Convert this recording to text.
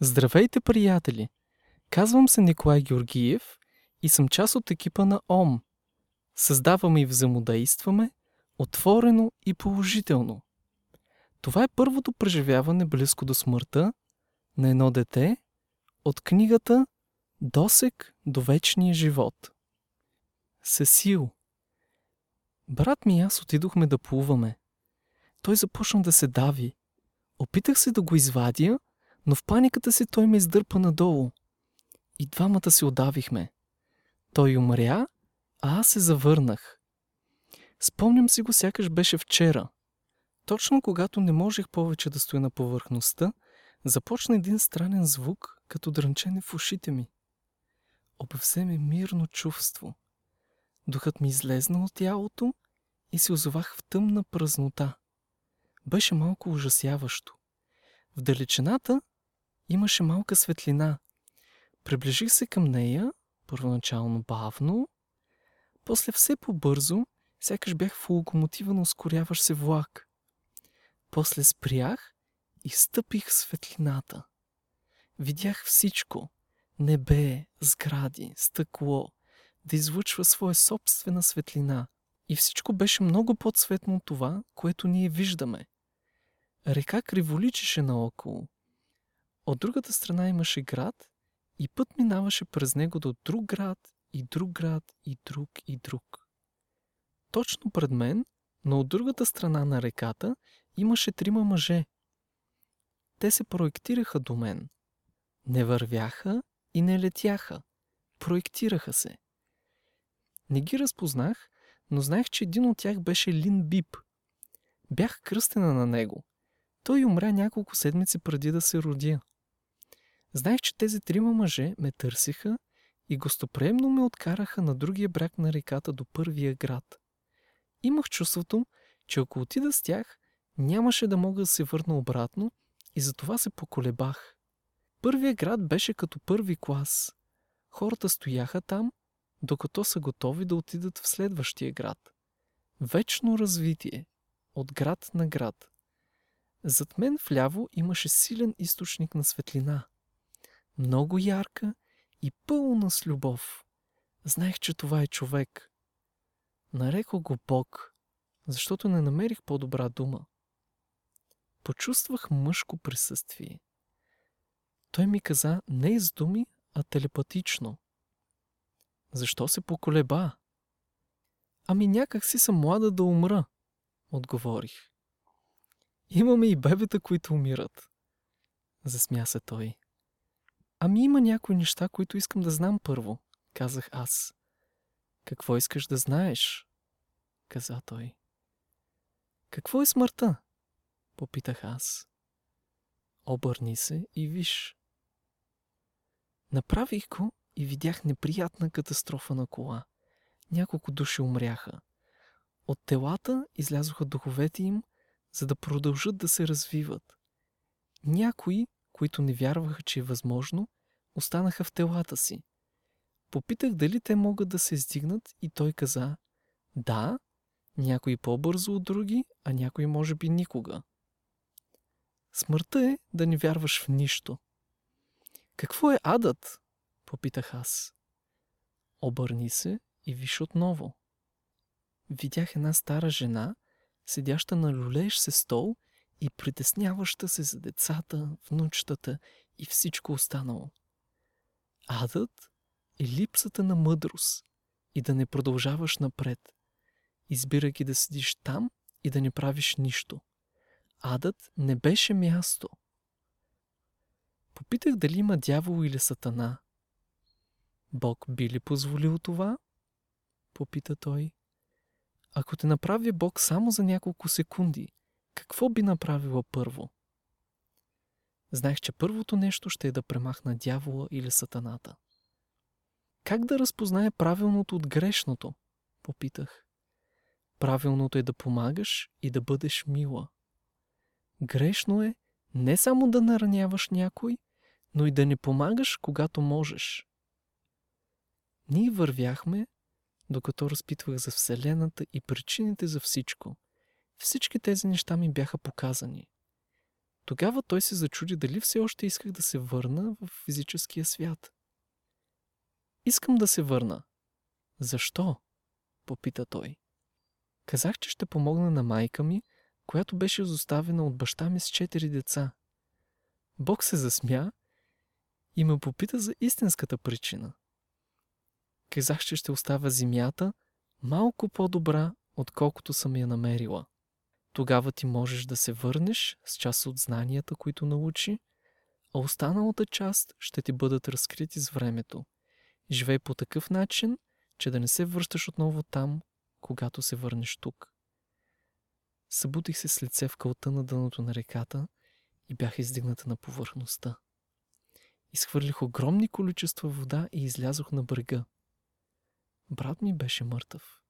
Здравейте, приятели! Казвам се Николай Георгиев и съм част от екипа на ОМ. Създаваме и взаимодействаме отворено и положително. Това е първото преживяване близко до смъртта на едно дете от книгата Досек до вечния живот. Сесил. Брат ми и аз отидохме да плуваме. Той започна да се дави. Опитах се да го извадя, но в паниката си той ме издърпа надолу. И двамата се удавихме. Той умря, а аз се завърнах. Спомням си го сякаш беше вчера. Точно когато не можех повече да стоя на повърхността, започна един странен звук, като дрънчене в ушите ми. Обвзе ме мирно чувство. Духът ми излезна от тялото и се озовах в тъмна празнота. Беше малко ужасяващо. В далечината имаше малка светлина. Приближих се към нея, първоначално бавно, после все по-бързо, сякаш бях в локомотива на ускоряващ се влак. После спрях и стъпих светлината. Видях всичко – небе, сгради, стъкло, да излъчва своя собствена светлина. И всичко беше много по-цветно от това, което ние виждаме. Река криволичеше наоколо. От другата страна имаше град и път минаваше през него до друг град и друг град и друг и друг. Точно пред мен, но от другата страна на реката, имаше трима мъже. Те се проектираха до мен. Не вървяха и не летяха. Проектираха се. Не ги разпознах, но знаех, че един от тях беше Лин Бип. Бях кръстена на него. Той умря няколко седмици преди да се родя. Знаех, че тези трима мъже ме търсиха и гостоприемно ме откараха на другия бряг на реката до първия град. Имах чувството, че ако отида с тях, нямаше да мога да се върна обратно и затова се поколебах. Първия град беше като първи клас. Хората стояха там, докато са готови да отидат в следващия град. Вечно развитие. От град на град. Зад мен вляво имаше силен източник на светлина. Много ярка и пълна с любов. Знаех, че това е човек. Нарекох го Бог, защото не намерих по-добра дума. Почувствах мъжко присъствие. Той ми каза не с думи, а телепатично. Защо се поколеба? Ами някак си съм млада да умра, отговорих. Имаме и бебета, които умират. Засмя се той. Ами има някои неща, които искам да знам първо, казах аз. Какво искаш да знаеш? каза той. Какво е смъртта? Попитах аз. Обърни се и виж. Направих го и видях неприятна катастрофа на кола. Няколко души умряха. От телата излязоха духовете им, за да продължат да се развиват. Някои, които не вярваха, че е възможно, останаха в телата си. Попитах дали те могат да се издигнат и той каза да, някои по-бързо от други, а някои може би никога. Смъртта е да не вярваш в нищо. Какво е адът? Попитах аз. Обърни се и виж отново. Видях една стара жена, седяща на люлеещ се стол и притесняваща се за децата, внучетата и всичко останало. Адът е липсата на мъдрост и да не продължаваш напред, избирайки да седиш там и да не правиш нищо. Адът не беше място. Попитах дали има дявол или сатана. Бог би ли позволил това? Попита той. Ако те направи Бог само за няколко секунди, какво би направила първо? Знаех, че първото нещо ще е да премахна дявола или сатаната. Как да разпознае правилното от грешното? Попитах. Правилното е да помагаш и да бъдеш мила. Грешно е не само да нараняваш някой, но и да не помагаш, когато можеш. Ние вървяхме, докато разпитвах за Вселената и причините за всичко. Всички тези неща ми бяха показани. Тогава той се зачуди дали все още исках да се върна в физическия свят. Искам да се върна. Защо? Попита той. Казах, че ще помогна на майка ми, която беше изоставена от баща ми с четири деца. Бог се засмя и ме попита за истинската причина. Казах, че ще оставя земята малко по-добра, отколкото съм я намерила. Тогава ти можеш да се върнеш с част от знанията, които научи, а останалата част ще ти бъдат разкрити с времето. Живей по такъв начин, че да не се връщаш отново там, когато се върнеш тук. Събудих се с лице в кълта на дъното на реката и бях издигната на повърхността. Изхвърлих огромни количества вода и излязох на брега. Брат ми беше мъртъв.